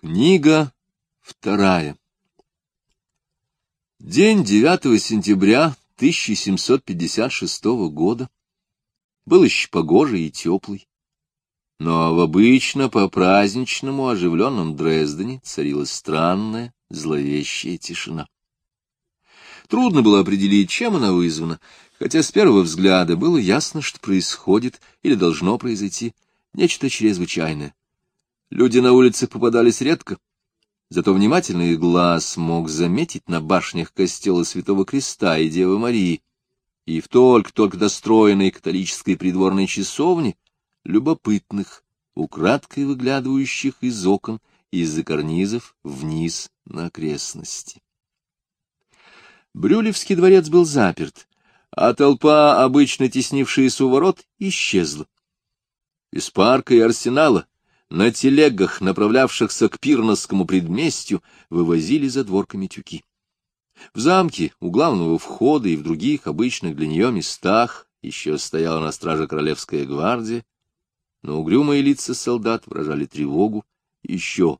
Книга вторая. День 9 сентября 1756 года был еще погожий и теплый, но в обычно по-праздничному оживленном Дрездене царила странная, зловещая тишина. Трудно было определить, чем она вызвана, хотя с первого взгляда было ясно, что происходит или должно произойти нечто чрезвычайное. Люди на улице попадались редко, зато внимательный глаз мог заметить на башнях костела Святого Креста и Девы Марии, и в только-только достроенной католической придворной часовне любопытных, украдкой выглядывающих из окон и из-за карнизов вниз на окрестности. Брюлевский дворец был заперт, а толпа, обычно теснившаяся у ворот, исчезла. Из парка и арсенала на телегах, направлявшихся к пирносскому предместью, вывозили за дворками тюки. В замке, у главного входа и в других обычных для нее местах еще стояла на страже королевская гвардия, но угрюмые лица солдат выражали тревогу еще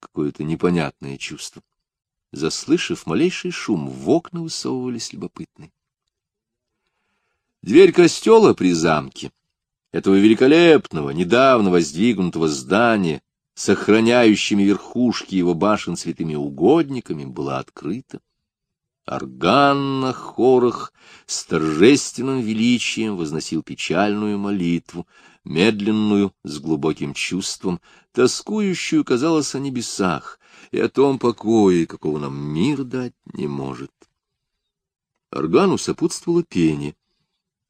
какое-то непонятное чувство. Заслышав малейший шум, в окна высовывались любопытные. Дверь костела при замке этого великолепного, недавно воздвигнутого здания, сохраняющими верхушки его башен святыми угодниками, была открыта. Орган на хорах с торжественным величием возносил печальную молитву, медленную, с глубоким чувством, тоскующую, казалось, о небесах и о том покое, какого нам мир дать не может. Органу сопутствовало пение —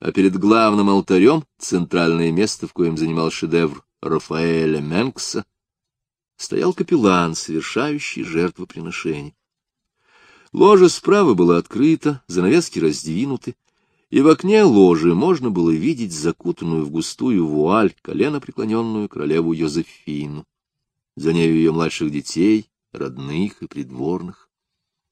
а перед главным алтарем, центральное место, в коем занимал шедевр Рафаэля Менкса, стоял капеллан, совершающий жертвоприношение. Ложа справа была открыта, занавески раздвинуты, и в окне ложи можно было видеть закутанную в густую вуаль, колено преклоненную королеву Йозефину. За нею ее младших детей, родных и придворных.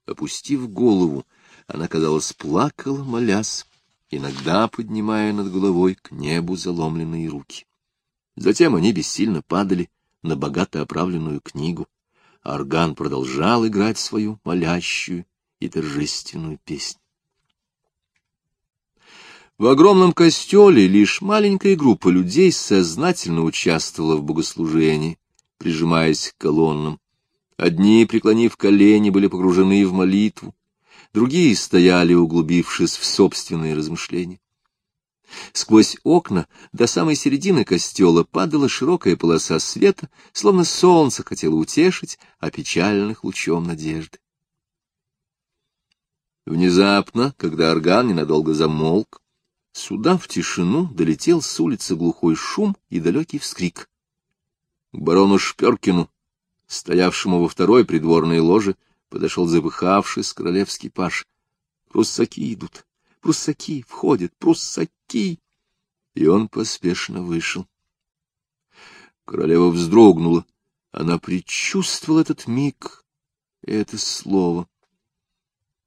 Опустив голову, она, казалось, плакала, молясь иногда поднимая над головой к небу заломленные руки. Затем они бессильно падали на богато оправленную книгу, а орган продолжал играть свою молящую и торжественную песню. В огромном костеле лишь маленькая группа людей сознательно участвовала в богослужении, прижимаясь к колоннам. Одни, преклонив колени, были погружены в молитву, другие стояли, углубившись в собственные размышления. Сквозь окна до самой середины костела падала широкая полоса света, словно солнце хотело утешить опечаленных лучом надежды. Внезапно, когда орган ненадолго замолк, сюда в тишину долетел с улицы глухой шум и далекий вскрик. К барону Шперкину, стоявшему во второй придворной ложе, подошел запыхавшись королевский паш. Пруссаки идут, пруссаки входят, пруссаки! И он поспешно вышел. Королева вздрогнула. Она предчувствовала этот миг и это слово.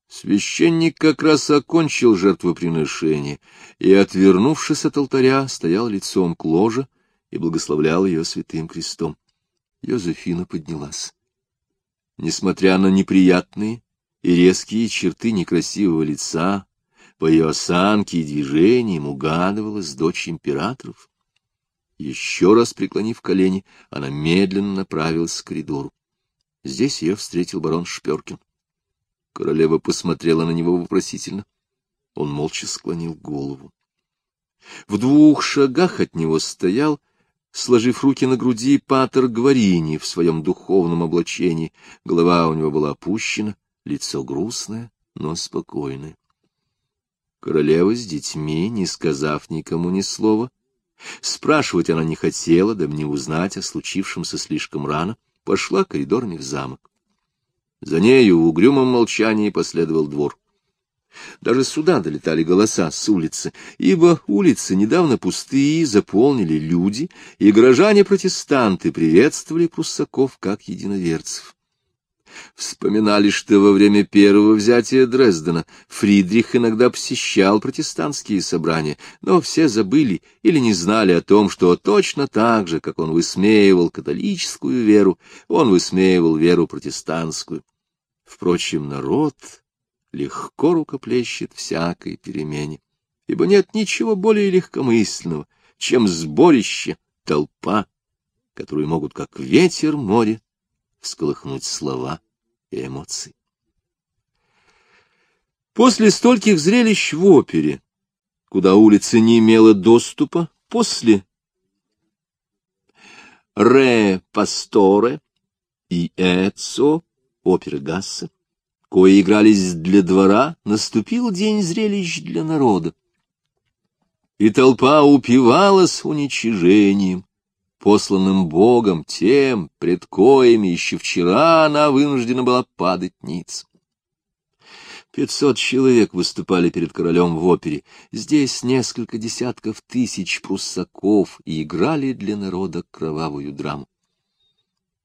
Священник как раз окончил жертвоприношение и, отвернувшись от алтаря, стоял лицом к ложе и благословлял ее святым крестом. Йозефина поднялась. Несмотря на неприятные и резкие черты некрасивого лица, по ее осанке и движениям угадывалась дочь императоров. Еще раз преклонив колени, она медленно направилась к коридору. Здесь ее встретил барон Шперкин. Королева посмотрела на него вопросительно. Он молча склонил голову. В двух шагах от него стоял сложив руки на груди, патер Гварини в своем духовном облачении. Голова у него была опущена, лицо грустное, но спокойное. Королева с детьми, не сказав никому ни слова, спрашивать она не хотела, да мне узнать о случившемся слишком рано, пошла коридорами в замок. За нею в угрюмом молчании последовал двор. Даже сюда долетали голоса с улицы, ибо улицы недавно пустые заполнили люди, и горожане-протестанты приветствовали пруссаков как единоверцев. Вспоминали, что во время первого взятия Дрездена Фридрих иногда посещал протестантские собрания, но все забыли или не знали о том, что точно так же, как он высмеивал католическую веру, он высмеивал веру протестантскую. Впрочем, народ легко рукоплещет всякой перемене, ибо нет ничего более легкомысленного, чем сборище, толпа, которые могут, как ветер море, всколыхнуть слова и эмоций. После стольких зрелищ в опере, куда улица не имела доступа, после «Ре Пасторе» и «Эцо» оперы Гасса, кое игрались для двора, наступил день зрелищ для народа. И толпа упивалась уничижением, посланным Богом тем, пред коими еще вчера она вынуждена была падать ниц. Пятьсот человек выступали перед королем в опере, здесь несколько десятков тысяч пруссаков и играли для народа кровавую драму.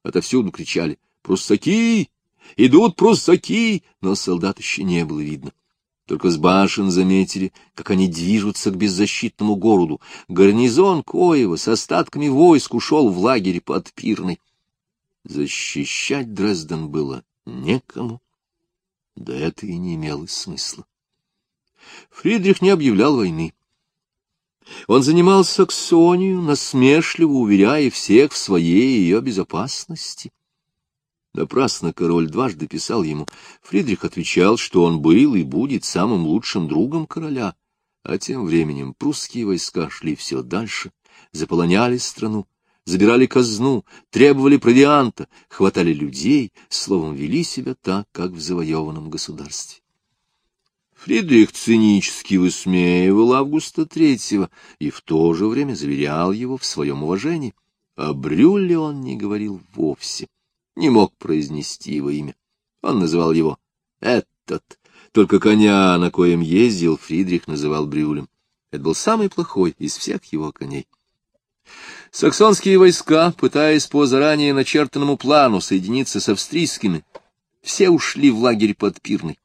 Отовсюду кричали «Пруссаки! Идут пруссаки!» но солдат еще не было видно. Только с башен заметили, как они движутся к беззащитному городу. Гарнизон Коева с остатками войск ушел в лагерь под Пирной. Защищать Дрезден было некому. Да это и не имело смысла. Фридрих не объявлял войны. Он занимал Саксонию, насмешливо уверяя всех в своей ее безопасности. Напрасно король дважды писал ему. Фридрих отвечал, что он был и будет самым лучшим другом короля. А тем временем прусские войска шли все дальше, заполоняли страну, забирали казну, требовали провианта, хватали людей, словом, вели себя так, как в завоеванном государстве. Фридрих цинически высмеивал Августа Третьего и в то же время заверял его в своем уважении. О Брюлле он не говорил вовсе не мог произнести его имя. Он называл его «этот». Только коня, на коем ездил, Фридрих называл Брюлем. Это был самый плохой из всех его коней. Саксонские войска, пытаясь по заранее начертанному плану соединиться с австрийскими, все ушли в лагерь под Пирной.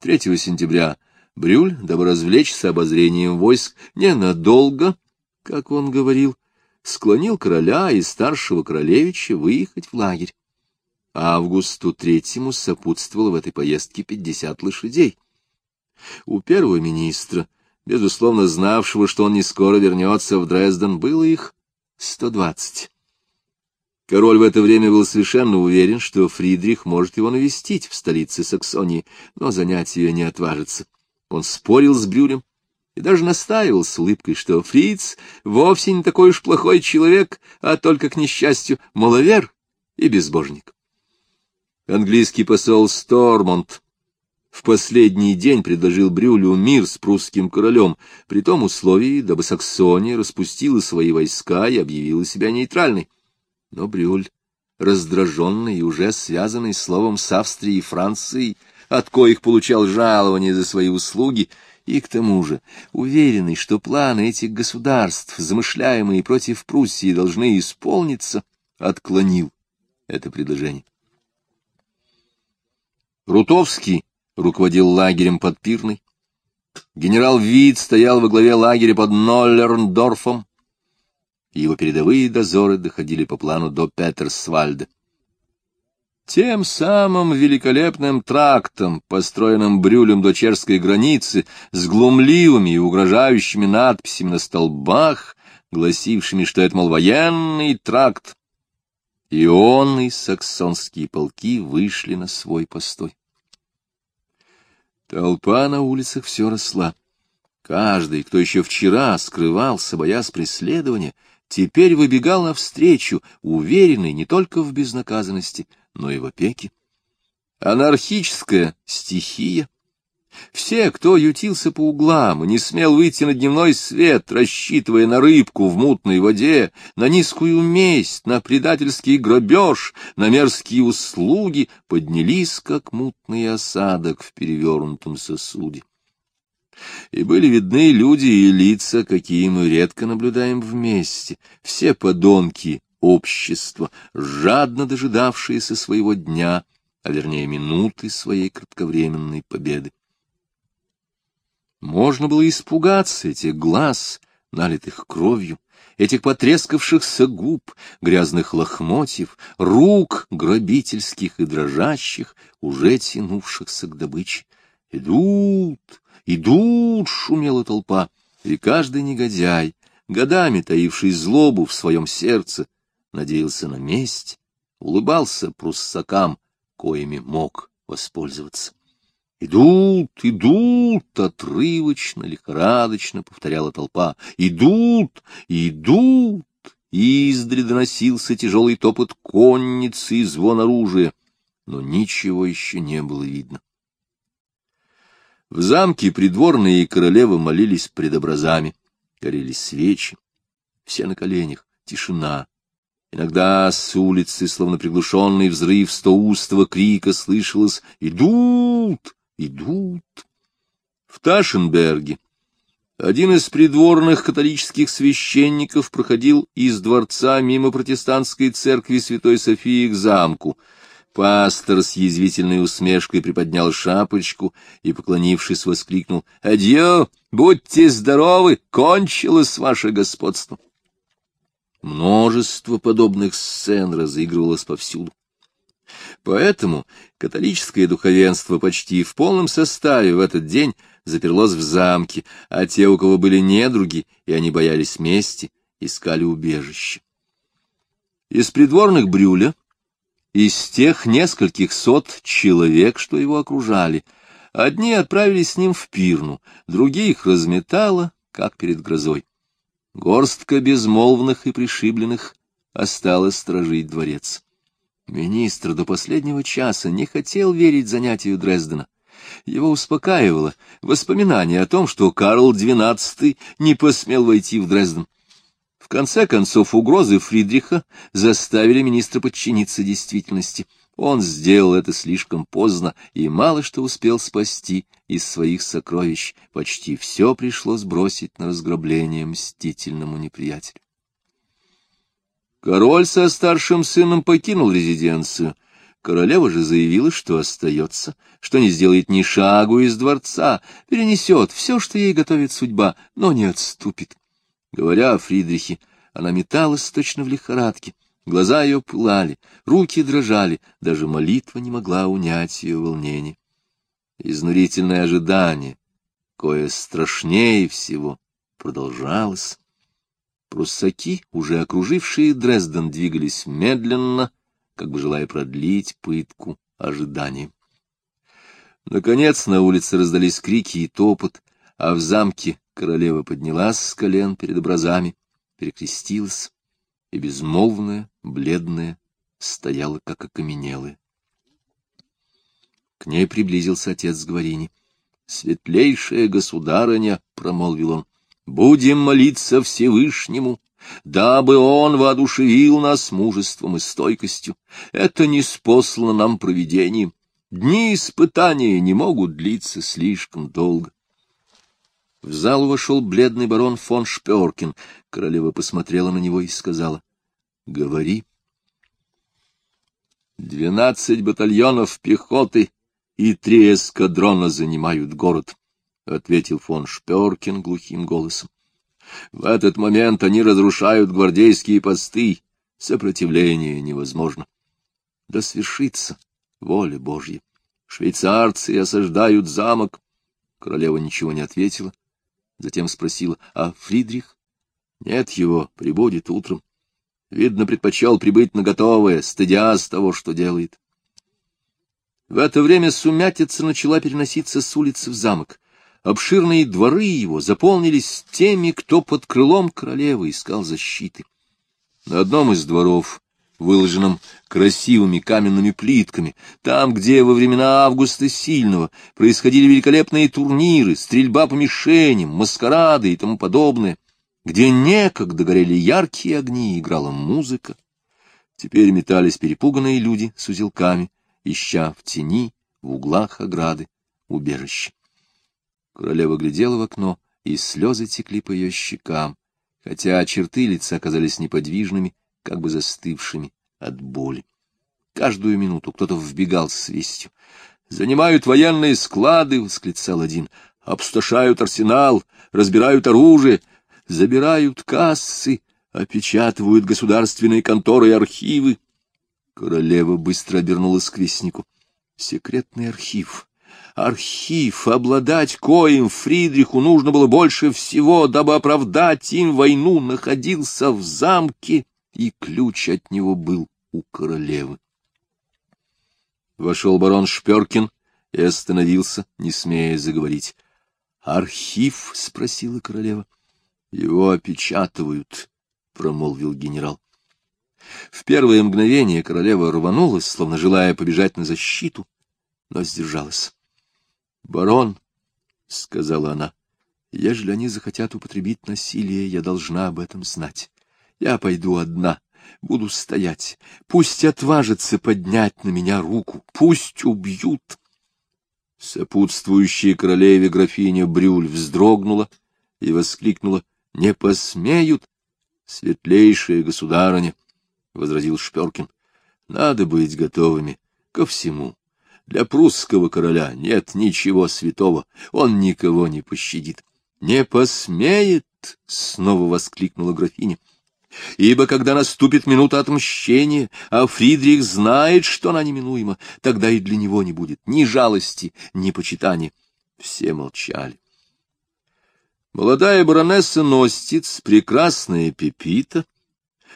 3 сентября Брюль, дабы развлечься обозрением войск, ненадолго, как он говорил, склонил короля и старшего королевича выехать в лагерь. Августу Третьему сопутствовало в этой поездке пятьдесят лошадей. У первого министра, безусловно знавшего, что он не скоро вернется в Дрезден, было их сто двадцать. Король в это время был совершенно уверен, что Фридрих может его навестить в столице Саксонии, но занять ее не отважится. Он спорил с Брюлем, и даже настаивал с улыбкой, что фриц вовсе не такой уж плохой человек, а только, к несчастью, маловер и безбожник. Английский посол Стормонт в последний день предложил Брюлю мир с прусским королем, при том условии, дабы Саксония распустила свои войска и объявила себя нейтральной. Но Брюль, раздраженный и уже связанный словом с Австрией и Францией, от коих получал жалование за свои услуги, и к тому же, уверенный, что планы этих государств, замышляемые против Пруссии, должны исполниться, отклонил это предложение. Рутовский руководил лагерем под Пирной. Генерал Вид стоял во главе лагеря под Ноллерндорфом. Его передовые дозоры доходили по плану до Петерсвальда. Тем самым великолепным трактом, построенным Брюлем до чешской границы, с глумливыми и угрожающими надписями на столбах, гласившими, что это, мол, военный тракт, и он и саксонские полки вышли на свой постой. Толпа на улицах все росла. Каждый, кто еще вчера скрывался, боясь преследования, теперь выбегал навстречу, уверенный не только в безнаказанности, но и в опеке. Анархическая стихия. Все, кто ютился по углам и не смел выйти на дневной свет, рассчитывая на рыбку в мутной воде, на низкую месть, на предательский грабеж, на мерзкие услуги, поднялись, как мутный осадок в перевернутом сосуде. И были видны люди и лица, какие мы редко наблюдаем вместе, все подонки общества, жадно дожидавшиеся своего дня а вернее минуты своей кратковременной победы. Можно было испугаться этих глаз, налитых кровью, этих потрескавшихся губ, грязных лохмотьев, рук грабительских и дрожащих, уже тянувшихся к добыче. «Идут! Идут!» — шумела толпа, и каждый негодяй, годами таивший злобу в своем сердце, надеялся на месть, улыбался пруссакам, коими мог воспользоваться. «Идут, идут!» — отрывочно, лихорадочно повторяла толпа. «Идут, идут!» Издали доносился тяжелый топот конницы и звон оружия, но ничего еще не было видно. В замке придворные и королева молились пред образами, горели свечи, все на коленях, тишина. Иногда с улицы, словно приглушенный взрыв стоустого крика, слышалось «Идут! Идут!» В Ташенберге один из придворных католических священников проходил из дворца мимо протестантской церкви Святой Софии к замку — Пастор с язвительной усмешкой приподнял шапочку и, поклонившись, воскликнул «Адьё! Будьте здоровы! Кончилось ваше господство!» Множество подобных сцен разыгрывалось повсюду. Поэтому католическое духовенство почти в полном составе в этот день заперлось в замке, а те, у кого были недруги, и они боялись мести, искали убежище. Из придворных Брюля из тех нескольких сот человек, что его окружали, одни отправились с ним в пирну, других разметало, как перед грозой. Горстка безмолвных и пришибленных осталась сторожить дворец. Министр до последнего часа не хотел верить занятию Дрездена. Его успокаивало воспоминание о том, что Карл XII не посмел войти в Дрезден. В конце концов, угрозы Фридриха заставили министра подчиниться действительности. Он сделал это слишком поздно и мало что успел спасти из своих сокровищ. Почти все пришлось бросить на разграбление мстительному неприятелю. Король со старшим сыном покинул резиденцию. Королева же заявила, что остается, что не сделает ни шагу из дворца, перенесет все, что ей готовит судьба, но не отступит. Говоря о Фридрихе, она металась точно в лихорадке. Глаза ее пылали, руки дрожали, даже молитва не могла унять ее волнение. Изнурительное ожидание, кое страшнее всего, продолжалось. Пруссаки, уже окружившие Дрезден, двигались медленно, как бы желая продлить пытку ожиданием. Наконец на улице раздались крики и топот, а в замке Королева поднялась с колен перед образами, перекрестилась, и безмолвная, бледная, стояла, как окаменелая. К ней приблизился отец Гварини. — Светлейшая государыня, — промолвил он, — будем молиться Всевышнему, дабы он воодушевил нас мужеством и стойкостью. Это не спослано нам провидением. Дни испытания не могут длиться слишком долго. В зал вошел бледный барон фон Шперкин. Королева посмотрела на него и сказала, — Говори. Двенадцать батальонов пехоты и три эскадрона занимают город, — ответил фон Шперкин глухим голосом. В этот момент они разрушают гвардейские посты. Сопротивление невозможно. Да свершится воля Божья. Швейцарцы осаждают замок. Королева ничего не ответила Затем спросила, а Фридрих? Нет его, прибудет утром. Видно, предпочел прибыть на готовое, стыдясь того, что делает. В это время сумятица начала переноситься с улицы в замок. Обширные дворы его заполнились теми, кто под крылом королевы искал защиты. На одном из дворов выложенном красивыми каменными плитками, там, где во времена Августа Сильного происходили великолепные турниры, стрельба по мишеням, маскарады и тому подобное, где некогда горели яркие огни и играла музыка. Теперь метались перепуганные люди с узелками, ища в тени, в углах ограды, убежище. Королева глядела в окно, и слезы текли по ее щекам, хотя черты лица оказались неподвижными, как бы застывшими от боли. Каждую минуту кто-то вбегал с вестью. «Занимают военные склады!» — восклицал один. «Обсташают арсенал, разбирают оружие, забирают кассы, опечатывают государственные конторы и архивы». Королева быстро обернулась к вестнику. «Секретный архив!» архив, обладать коим Фридриху нужно было больше всего, дабы оправдать им войну, находился в замке, и ключ от него был у королевы. Вошел барон Шперкин и остановился, не смея заговорить. — Архив? — спросила королева. — Его опечатывают, — промолвил генерал. В первое мгновение королева рванулась, словно желая побежать на защиту, но сдержалась. — Барон, — сказала она, — ежели они захотят употребить насилие, я должна об этом знать. Я пойду одна, буду стоять. Пусть отважится поднять на меня руку, пусть убьют. Сопутствующая королеве графиня Брюль вздрогнула и воскликнула. — Не посмеют! Светлейшая государыня! — возразил Шперкин. — Надо быть готовыми ко всему. Для прусского короля нет ничего святого, он никого не пощадит. — Не посмеет! — снова воскликнула графиня. — Ибо когда наступит минута отмщения, а Фридрих знает, что она неминуема, тогда и для него не будет ни жалости, ни почитания. Все молчали. Молодая баронесса Ностиц, прекрасная Пепита,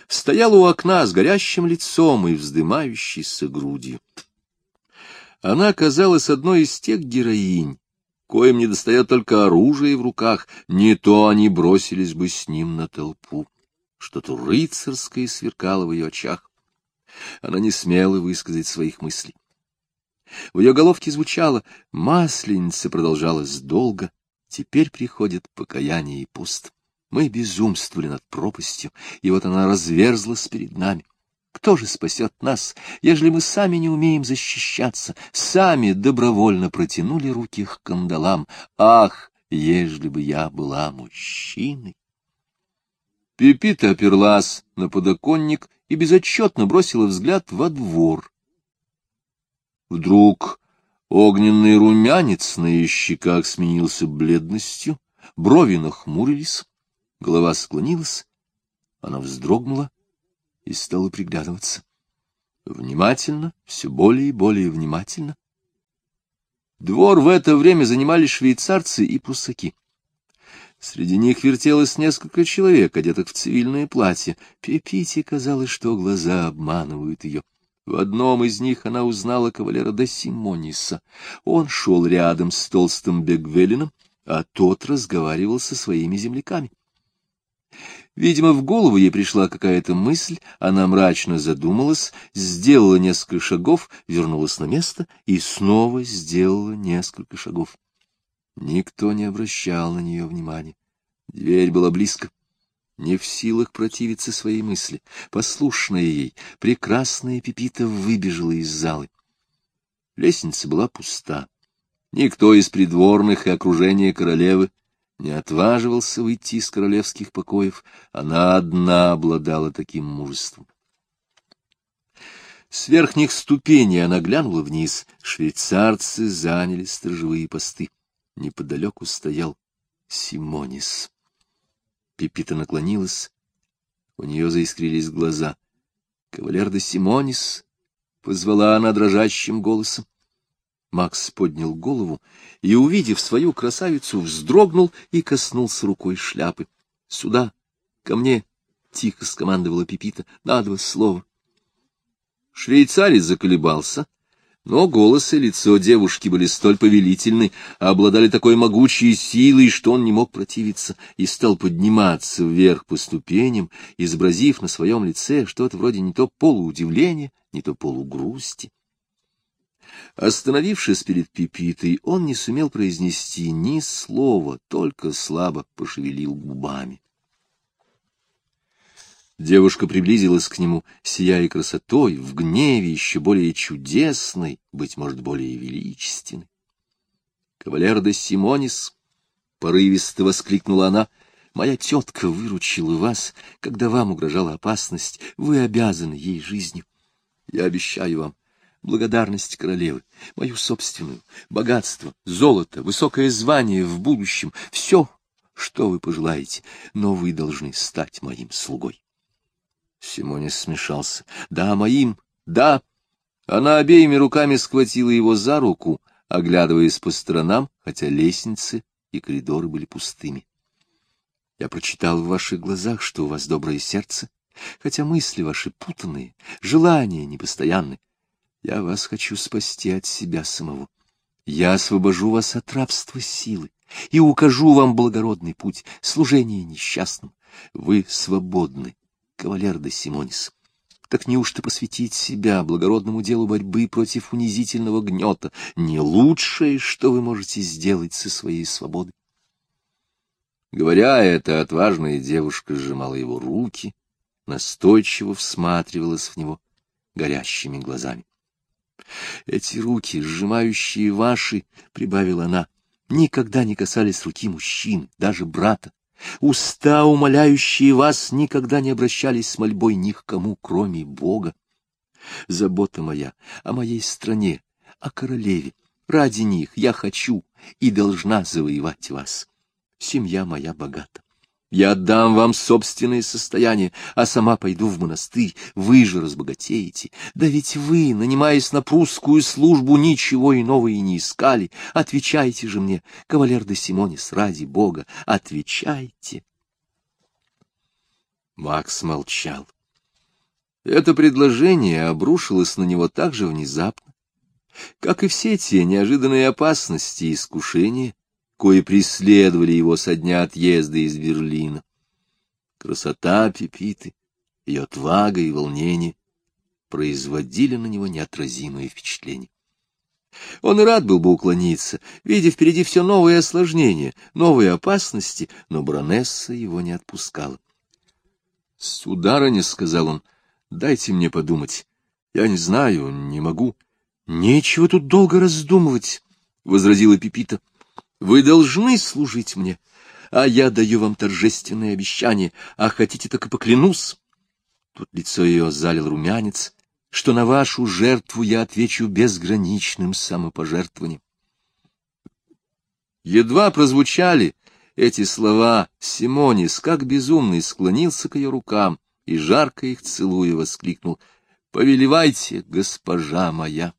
стояла у окна с горящим лицом и вздымающейся грудью. Она казалась одной из тех героинь, коим недостает только оружия в руках, не то они бросились бы с ним на толпу. Что-то рыцарское сверкало в ее очах. Она не смела высказать своих мыслей. В ее головке звучало «Масленица» продолжалась долго, теперь приходит покаяние и пуст. Мы безумствовали над пропастью, и вот она разверзлась перед нами. Кто же спасет нас, ежели мы сами не умеем защищаться, сами добровольно протянули руки к кандалам? Ах, ежели бы я была мужчиной! Пепита оперлась на подоконник и безотчетно бросила взгляд во двор. Вдруг огненный румянец на ее щеках сменился бледностью, брови нахмурились, голова склонилась, она вздрогнула и стала приглядываться. Внимательно, все более и более внимательно. Двор в это время занимали швейцарцы и прусаки. Среди них вертелось несколько человек, одетых в цивильное платье. Пепите казалось, что глаза обманывают ее. В одном из них она узнала кавалера де Симониса. Он шел рядом с толстым Бегвелином, а тот разговаривал со своими земляками. Видимо, в голову ей пришла какая-то мысль, она мрачно задумалась, сделала несколько шагов, вернулась на место и снова сделала несколько шагов. Никто не обращал на нее внимания. Дверь была близко. Не в силах противиться своей мысли, послушная ей, прекрасная Пепита выбежала из залы. Лестница была пуста. Никто из придворных и окружения королевы не отваживался выйти из королевских покоев, она одна обладала таким мужеством. С верхних ступеней она глянула вниз, швейцарцы заняли сторожевые посты. Неподалеку стоял Симонис. Пепита наклонилась, у нее заискрились глаза. «Кавалер де Симонис!» — позвала она дрожащим голосом. Макс поднял голову и, увидев свою красавицу, вздрогнул и коснулся рукой шляпы. — Сюда, ко мне, — тихо скомандовала Пепита, — на два слова. Швейцарец заколебался, но голос и лицо девушки были столь повелительны, обладали такой могучей силой, что он не мог противиться, и стал подниматься вверх по ступеням, изобразив на своем лице что-то вроде не то полуудивления, не то полугрусти. Остановившись перед Пипитой, он не сумел произнести ни слова, только слабо пошевелил губами. Девушка приблизилась к нему, сияя красотой, в гневе еще более чудесной, быть может, более величественной. «Кавалер де Симонис!» — порывисто воскликнула она. «Моя тетка выручила вас, когда вам угрожала опасность. Вы обязаны ей жизнью. Я обещаю вам благодарность королевы, мою собственную, богатство, золото, высокое звание в будущем, все, что вы пожелаете, но вы должны стать моим слугой. Симонис смешался. Да, моим, да. Она обеими руками схватила его за руку, оглядываясь по сторонам, хотя лестницы и коридоры были пустыми. Я прочитал в ваших глазах, что у вас доброе сердце, хотя мысли ваши путанные, желания непостоянны. Я вас хочу спасти от себя самого. Я освобожу вас от рабства силы и укажу вам благородный путь служения несчастным. Вы свободны, кавалер де Симонис. Так неужто посвятить себя благородному делу борьбы против унизительного гнета не лучшее, что вы можете сделать со своей свободой? Говоря это, отважная девушка сжимала его руки, настойчиво всматривалась в него горящими глазами. Эти руки, сжимающие ваши, — прибавила она, — никогда не касались руки мужчин, даже брата. Уста, умоляющие вас, никогда не обращались с мольбой ни к кому, кроме Бога. Забота моя о моей стране, о королеве, ради них я хочу и должна завоевать вас. Семья моя богата. Я отдам вам собственное состояние, а сама пойду в монастырь. Вы же разбогатеете. Да ведь вы, нанимаясь на прусскую службу, ничего иного и не искали. Отвечайте же мне, кавалер де Симонис, ради бога, отвечайте. Макс молчал. Это предложение обрушилось на него так же внезапно, как и все те неожиданные опасности и искушения, кои преследовали его со дня отъезда из Берлина. Красота Пепиты, ее отвага и волнение производили на него неотразимое впечатление. Он и рад был бы уклониться, видя впереди все новые осложнения, новые опасности, но баронесса его не отпускала. — Сударыня, — сказал он, — дайте мне подумать. Я не знаю, не могу. — Нечего тут долго раздумывать, — возразила Пепита. Вы должны служить мне, а я даю вам торжественное обещание, а хотите, так и поклянусь. Тут лицо ее залил румянец, что на вашу жертву я отвечу безграничным самопожертвованием. Едва прозвучали эти слова, Симонис, как безумный, склонился к ее рукам и, жарко их целуя, воскликнул «Повелевайте, госпожа моя!»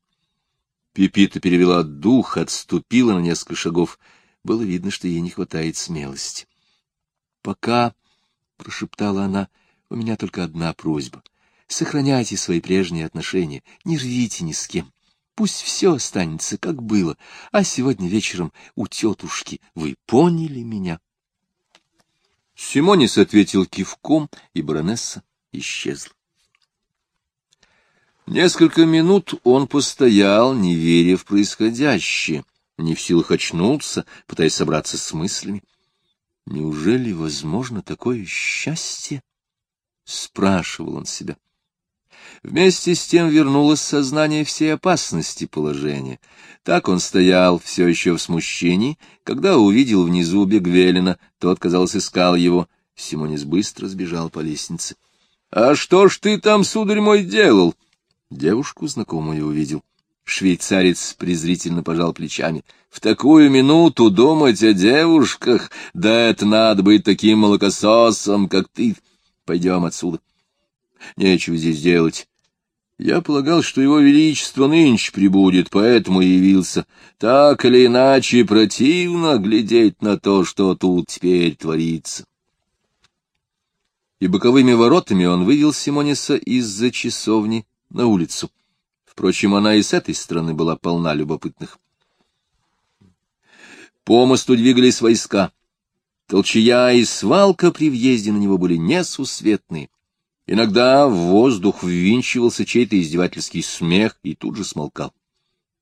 Пипита перевела дух, отступила на несколько шагов. Было видно, что ей не хватает смелости. — Пока, — прошептала она, — у меня только одна просьба. Сохраняйте свои прежние отношения, не рвите ни с кем. Пусть все останется, как было, а сегодня вечером у тетушки. Вы поняли меня? Симонис ответил кивком, и баронесса исчезла. Несколько минут он постоял, не веря в происходящее, не в силах очнуться, пытаясь собраться с мыслями. «Неужели возможно такое счастье?» — спрашивал он себя. Вместе с тем вернулось сознание всей опасности положения. Так он стоял, все еще в смущении, когда увидел внизу Бегвелина, тот, казалось, искал его. Симонис быстро сбежал по лестнице. — А что ж ты там, сударь мой, делал? — Девушку знакомую увидел. Швейцарец презрительно пожал плечами. В такую минуту думать о девушках, да это надо быть таким молокососом, как ты. Пойдем отсюда. Нечего здесь делать. Я полагал, что его величество нынче прибудет, поэтому явился. Так или иначе противно глядеть на то, что тут теперь творится. И боковыми воротами он вывел Симониса из-за часовни на улицу. Впрочем, она и с этой стороны была полна любопытных. По мосту двигались войска. Толчая и свалка при въезде на него были несусветные. Иногда в воздух ввинчивался чей-то издевательский смех и тут же смолкал.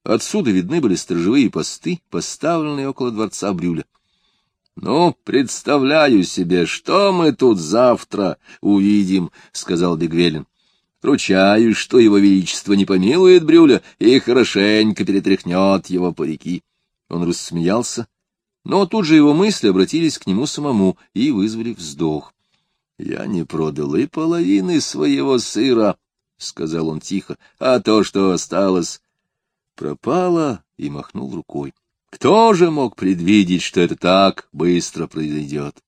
Отсюда видны были сторожевые посты, поставленные около дворца Брюля. — Ну, представляю себе, что мы тут завтра увидим, — сказал Бегвелин. Ручаюсь, что его величество не помилует Брюля и хорошенько перетряхнет его по реки. Он рассмеялся, но тут же его мысли обратились к нему самому и вызвали вздох. Я не продал и половины своего сыра, сказал он тихо, — а то, что осталось, пропало, и махнул рукой. Кто же мог предвидеть, что это так быстро произойдет?